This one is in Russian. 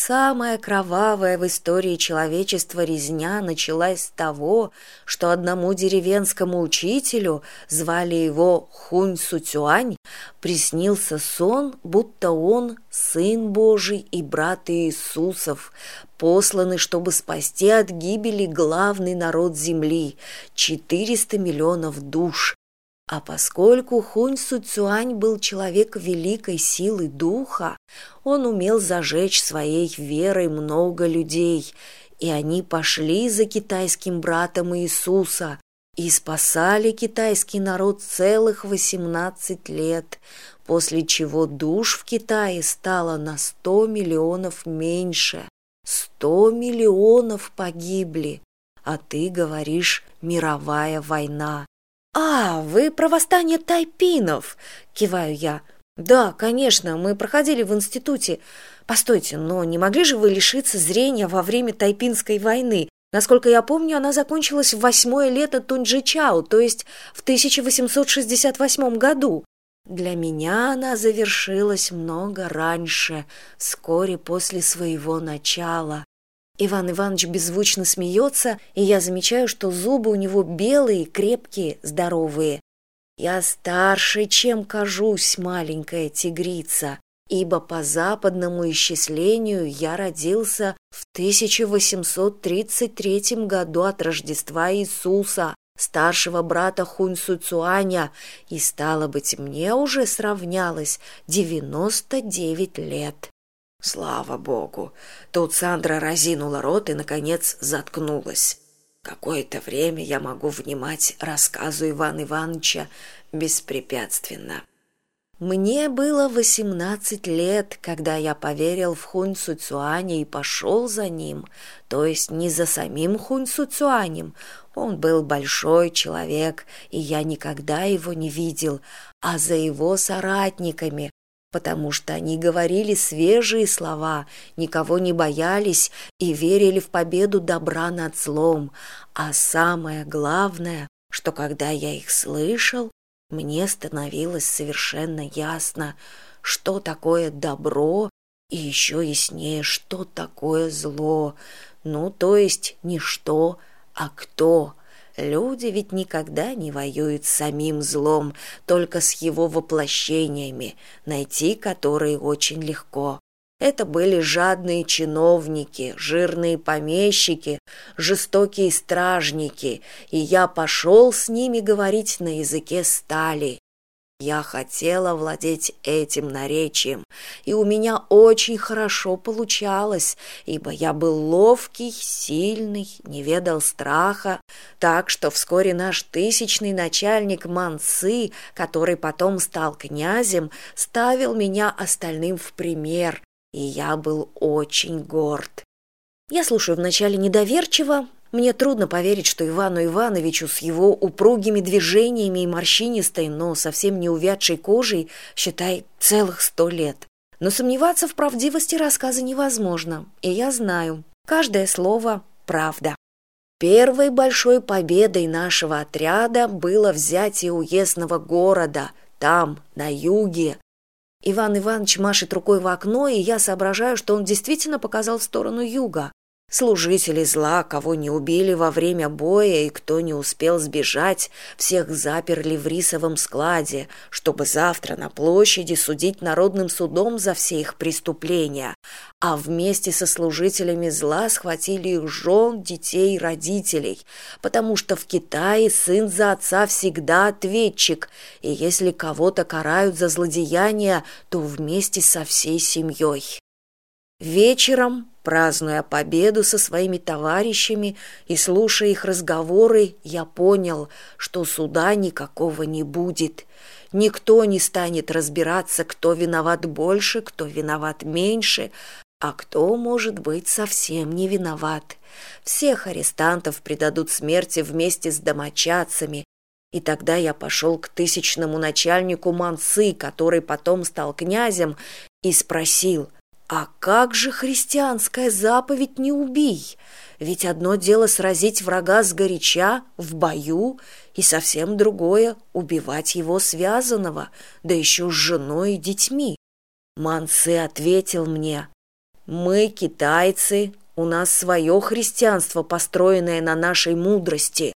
Самая кровавая в истории человечества резня началась с того, что одному деревенскому учителю, звали его Хунь Суцюань, приснился сон, будто он сын Божий и брат Иисусов, посланы, чтобы спасти от гибели главный народ земли – 400 миллионов душ, а поскольку Хунь Суцюань был человек великой силы духа, он умел зажечь своей верой много людей, и они пошли за китайским братом Иисуса и спасали китайский народ целых восемнадцать лет, после чего душ в Китае стало на сто миллионов меньше. Сто миллионов погибли, а ты говоришь «мировая война» а вы про восстание тайпинов киваю я. Да конечно мы проходили в институте. Постойте но не могли же вы лишиться зрения во время тайпинской войны? Насколько я помню она закончилась в восьмое лето тунджичао то есть в 1868 году. Для меня она завершилась много раньше вскоре после своего начала иван иванович беззвучно смеется и я замечаю что зубы у него белые крепкие здоровые. Я старше чем кажусь маленькая тигрица ибо по западному исчислению я родился в 1833 году от рождества иисуса старшего брата хунь суцуаня и стало быть мне уже сравнялось девяносто девять лет слава богу! Тут сандра разинула рот и наконец заткнулась. Какое то время я могу внимать рассказу ивана ивановича беспрепятственно. Мне было восемнадцать лет когда я поверил в хунь суцуаня и пошел за ним то есть не за самим хунь суцуанем он был большой человек и я никогда его не видел а за его соратниками потому что они говорили свежие слова, никого не боялись и верили в победу добра над злом. А самое главное, что когда я их слышал, мне становилось совершенно ясно, что такое добро и еще яснее, что такое зло. Ну, то есть не что, а кто – Люди ведь никогда не воюют с самим злом, только с его воплощениями, найти которые очень легко. Это были жадные чиновники, жирные помещики, жестокие стражники, и я пошел с ними говорить на языке стали. Я хотела владеть этим наречием, и у меня очень хорошо получалось, ибо я был ловкий, сильный, не ведал страха, так что вскоре наш тысячный начальник Мансы, который потом стал князем, ставил меня остальным в пример, и я был очень горд. Я слушаю вначале недоверчиво, мне трудно поверить, что Ивану Ивановичу с его упругими движениями и морщинистой, но совсем не увядшей кожей, считай, целых сто лет. Но сомневаться в правдивости рассказа невозможно, и я знаю, каждое слово – правда. Первой большой победой нашего отряда было взятие уездного города, там, на юге. Иван Иванович машет рукой в окно, и я соображаю, что он действительно показал в сторону юга служители зла кого не убили во время боя и кто не успел сбежать всех заперли в рисовом складе чтобы завтра на площади судить народным судом за все их преступления. А вместе со служителями зла схватили их жен детей и родителей. Потому что в китае сын за отца всегда ответчик. И если кого то карают за злодеяния то вместе со всей семьей вечером празднуя победу со своими товарищами и слушая их разговоры я понял что суда никакого не будет. Никто не станет разбираться кто виноват больше кто виноват меньше а кто может быть совсем не виноват. Всех арестантов предадут смерти вместе с домочадцами. И тогда я пошел к тысячному начальнику мансы который потом стал князем и спросил а как же христианская заповедь не убий ведь одно дело сразить врага сгоряча в бою и совсем другое убивать его связанного да еще с женой и детьми мансы ответил мне мы китайцы у нас свое христианство построенное на нашей мудрости